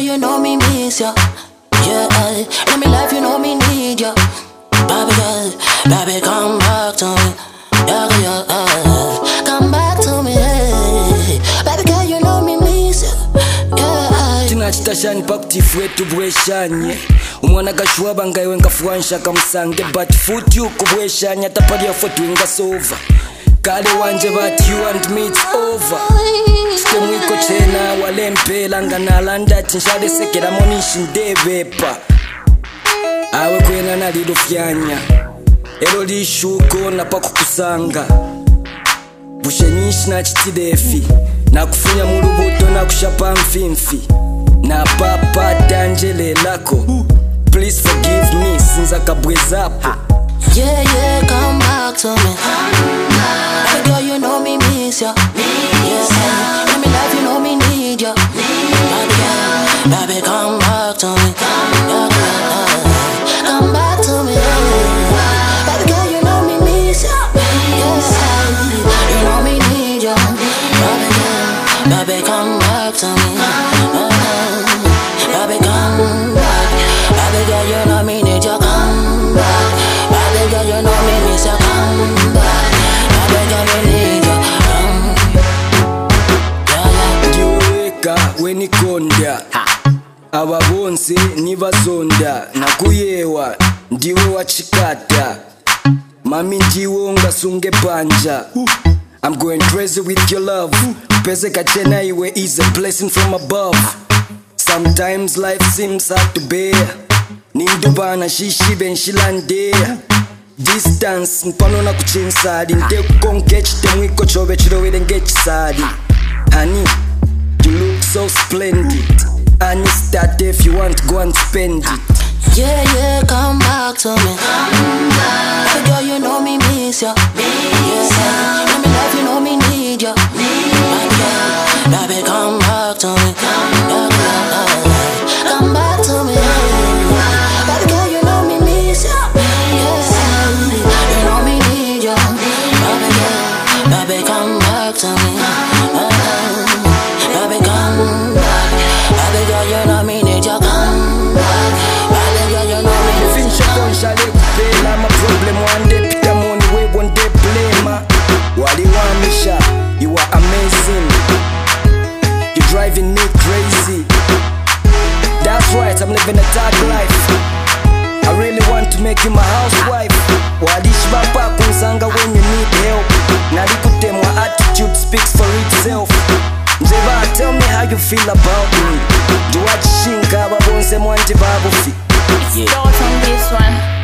you know me miss ya. Yeah, let me life, you know me need ya. Baby girl, baby come back to me. Yeah, yeah. Come back to me. Baby girl, you know me miss ya. Yeah. tinachitashani pakutifu wetu bweshanye umwana gashuwaba ngaiwe ngafuwansha kamusange but futi uku bweshanye tapaliya fotu ingasova kale wanje but you and me it's over. Sitemwiko chena walempela nganalanda tinshalesekelamo nishindevepa awe kwena nalilufyanya elo lishuko napakukusanga Na nachitilefi nakufunya mulubuto nakushapa mfimfi. Napapatanjelelako please forgive me sinza kabwezapo Yeah, yeah, come back to me. Ndiweka wenikondya aba bonse nibazonda nakuyewa ndiwe wachikata. Mami ndiwo ngasunge panja. I'm going crazy with your love. Pese kachena iwe is a blessing from above. Sometimes life seems hard to bear. Nindubana shishibe nshilandea distance mpanona kuchinsadi. Ndekukonke chitemwiko chove chilowere ngechisadi look so splendid and start if you want go and spend it Yeah, yeah, come back to me. Baby girl, you know me miss ya. Yeah, let me life, you know me need ya. Baby girl, baby, come back to me. Yeah, yeah, right i'm living a dark life. I really want to make you my housewife. Walishi bapa kunzanga when you need help. Nalikutemwa attitude speaks for itself. Nzeba tell me how you feel about me. Ndiwachishinga babonse mwanje babufi. It's yeah. on this one.